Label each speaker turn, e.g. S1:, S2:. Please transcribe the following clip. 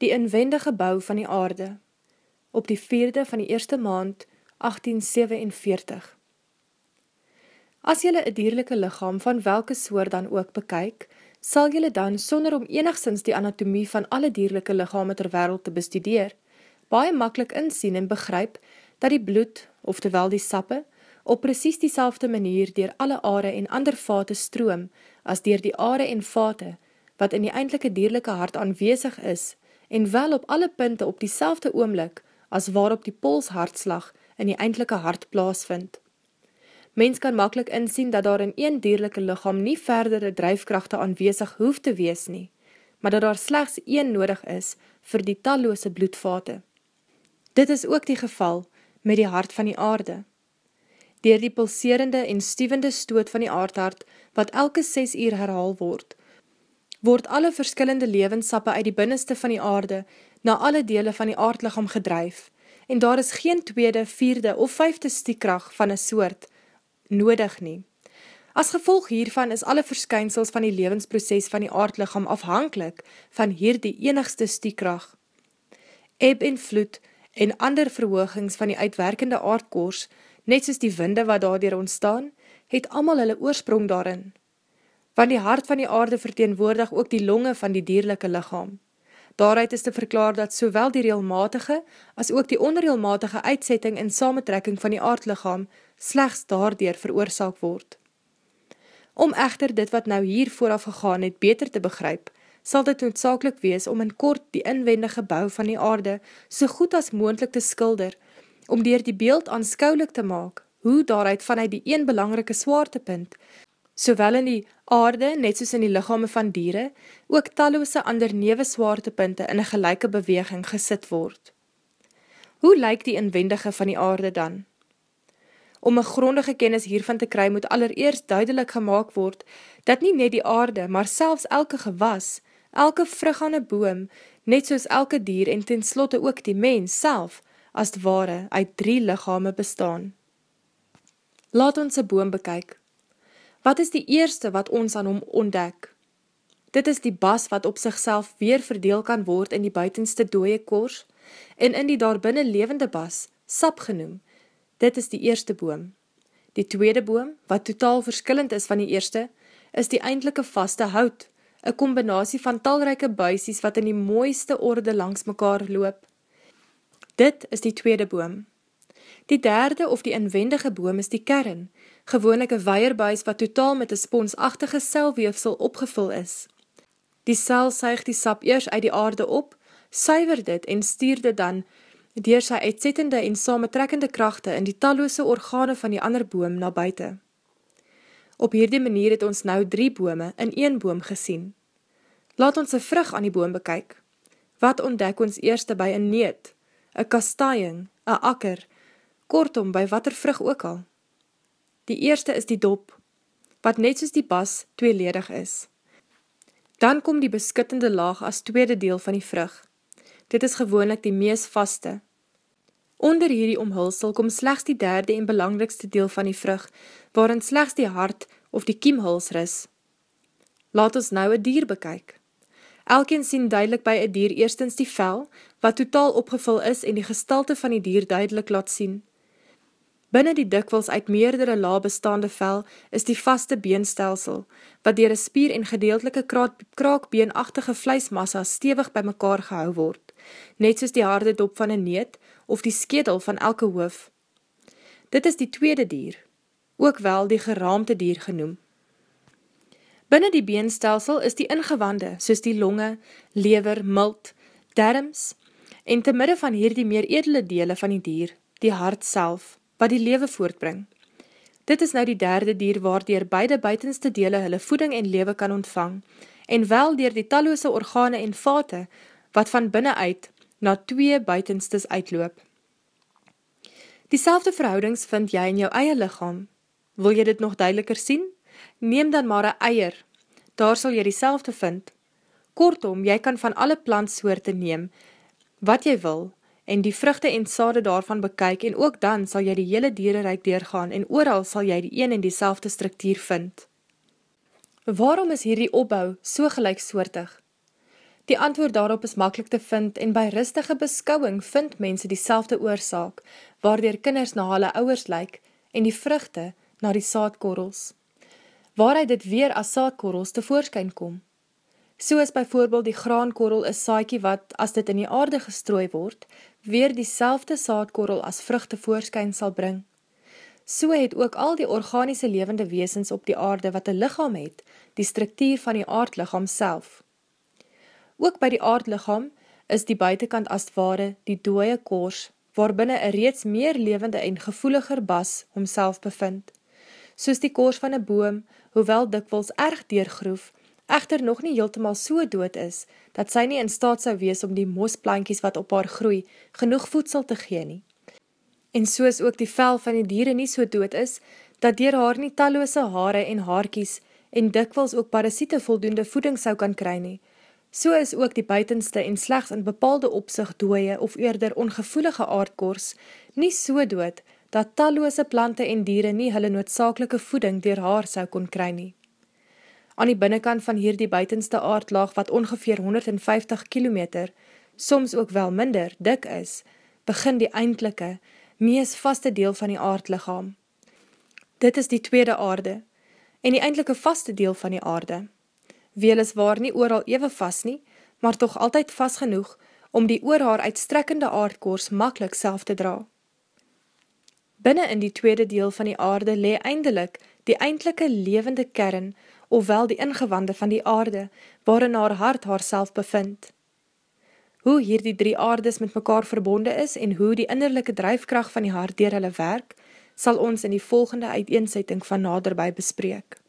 S1: die inwendige bou van die aarde, op die vierde van die eerste maand 1847. As jylle een dierlijke lichaam van welke soort dan ook bekyk, sal jylle dan, sonder om enigszins die anatomie van alle dierlijke lichame ter wereld te bestudeer, baie makkelijk insien en begryp dat die bloed, oftewel die sappe, op precies die manier dier alle are en ander vate stroom, as dier die are en vate, wat in die eindelike dierlijke hart aanwezig is, en wel op alle punte op die selfde oomlik, as waarop die polshartslag in die eindelike hart plaasvind. Mens kan makkelijk insien dat daar in een dierlijke lichaam nie verdere drijfkrachte aanwezig hoef te wees nie, maar dat daar slechts een nodig is vir die talloose bloedvate. Dit is ook die geval met die hart van die aarde. Door die pulserende en stievende stoot van die aardhart, wat elke 6 uur herhaal word, word alle verskillende levenssappe uit die binneste van die aarde na alle dele van die aardlicham gedryf, en daar is geen tweede, vierde of vijfde stiekracht van een soort nodig nie. As gevolg hiervan is alle verskynsels van die levensproces van die aardlicham afhankelijk van hier die enigste stiekracht. Eb en vloed en ander verhoogings van die uitwerkende aardkoers, net soos die winde wat daardoor ontstaan, het allemaal hulle oorsprong daarin want die hart van die aarde verteenwoordig ook die longe van die dierlijke lichaam. Daaruit is te verklaar dat sowel die reelmatige as ook die onreelmatige uitsetting en samentrekking van die aardlichaam slechts daardoor veroorzaak word. Om echter dit wat nou hier vooraf gegaan het beter te begryp, sal dit noodzakelijk wees om in kort die inwendige bouw van die aarde so goed as moendlik te skilder, om dier die beeld aanskouwlik te maak, hoe daaruit vanuit die een belangrike swaartepunt, sowel in die aarde, net soos in die lichame van dieren, ook talloose ander newe swaartepunte in een gelijke beweging gesit word. Hoe lyk die inwendige van die aarde dan? Om een grondige kennis hiervan te kry, moet allereerst duidelik gemaakt word, dat nie net die aarde, maar selfs elke gewas, elke vrugane boom, net soos elke dier en tenslotte ook die mens self, as ware uit drie lichame bestaan. Laat ons een boom bekyk. Wat is die eerste wat ons aan hom ontdek? Dit is die bas wat op sigself weer verdeel kan word in die buitenste dooie kors en in die daarbinnen levende bas, sap genoem. Dit is die eerste boom. Die tweede boom, wat totaal verskillend is van die eerste, is die eindelike vaste hout, een combinatie van talryke buisies wat in die mooiste orde langs mekaar loop. Dit is die tweede boom. Die derde of die inwendige boom is die kern, gewoonlik een weierbuis wat totaal met een sponsachtige selweefsel opgevul is. Die sel suig die sap eers uit die aarde op, suiver dit en stuur dit dan dier sy uitzettende en samentrekkende krachte in die talloose organe van die ander boom na buiten. Op hierdie manier het ons nou drie bome in een boom gesien. Laat ons een vrug aan die boom bekyk. Wat ontdek ons eerste by een neet, een kastaaiing, een akker, kortom by wat er vrug ook al? Die eerste is die dop, wat net soos die bas tweeledig is. Dan kom die beskittende laag as tweede deel van die vrug. Dit is gewoonlik die mees vaste. Onder hierdie omhulsel kom slechts die derde en belangrikste deel van die vrug, waarin slechts die hart of die kiemhuls ris. Laat ons nou een dier bekyk. Elkeen sien duidelik by een dier eerstens die vel, wat totaal opgevul is en die gestalte van die dier duidelik laat sien. Binnen die dikwils uit meerdere la bestaande vel is die vaste beenstelsel, wat dier een spier en gedeeltelike kraakbeenachtige vleismassa stevig by mekaar gehou word, net soos die harde dop van een neet of die skedel van elke hoof. Dit is die tweede dier, ook wel die geraamte dier genoem. Binnen die beenstelsel is die ingewande, soos die longe, lever, mult, derms, en te midde van hier die meer edele dele van die dier, die hart self, wat die lewe voortbring. Dit is nou die derde dier waardier beide buitenste dele hulle voeding en lewe kan ontvang, en wel dier die talloose organe en vate, wat van binnenuit na twee buitenstes uitloop. Diezelfde verhoudings vind jy in jou eie lichaam. Wil jy dit nog duideliker sien? Neem dan maar een eier, daar sal jy diezelfde vind. Kortom, jy kan van alle plantsoorte neem, wat jy wil, en die vruchte en sade daarvan bekyk en ook dan sal jy die hele dierenrijk deurgaan en ooral sal jy die een en die selfde structuur vind. Waarom is hierdie opbouw so gelijksoortig? Die antwoord daarop is makkelijk te vind en by rustige beskouwing vind mense die selfde oorzaak, waardoor kinders na hulle ouwers lyk en die vruchte na die saadkorrels. Waaruit dit weer as saadkorrels te voorskyn kom. So is byvoorbeeld die graankorrel een saaikie wat, as dit in die aarde gestrooi word, weer die selfde saadkorrel as vruchte voorskyn sal bring. So het ook al die organiese levende weesens op die aarde wat een lichaam het, die structuur van die aardlichaam self. Ook by die aardlichaam is die buitenkant as ware die dooie koors, waarbinnen een reeds meer levende en gevoeliger bas homself bevind. Soos die koors van een boom, hoewel dikwels erg deurgroef, echter nog nie heeltemaal so dood is, dat sy nie in staat sou wees om die mosplankies wat op haar groei, genoeg voedsel te gee nie. En soos ook die vel van die dieren nie so dood is, dat dier haar nie talloose haare en haarkies en dikwels ook parasiete voldoende voeding sou kan kry nie, so is ook die buitenste en slechts in bepaalde opzicht dooie of eerder ongevoelige aardkors nie so dood, dat talloose plante en dieren nie hulle noodzakelike voeding dier haar sou kon kry nie. Aan die binnenkant van hier die buitenste aardlaag wat ongeveer 150 kilometer, soms ook wel minder, dik is, begin die eindelike, mees vaste deel van die aardlichaam. Dit is die tweede aarde, en die eindelike vaste deel van die aarde. Weel is waar nie ooral even vast nie, maar toch altyd vast genoeg, om die oor haar uitstrekkende aardkoors makkelijk self te dra. Binnen in die tweede deel van die aarde lee eindelik die eindelike levende kern, ofwel die ingewande van die aarde, waarin haar hart haar self bevindt. Hoe hier die drie aardes met mekaar verbonde is en hoe die innerlijke drijfkracht van die hart dier hulle werk, sal ons in die volgende uiteensetting van naderby bespreek.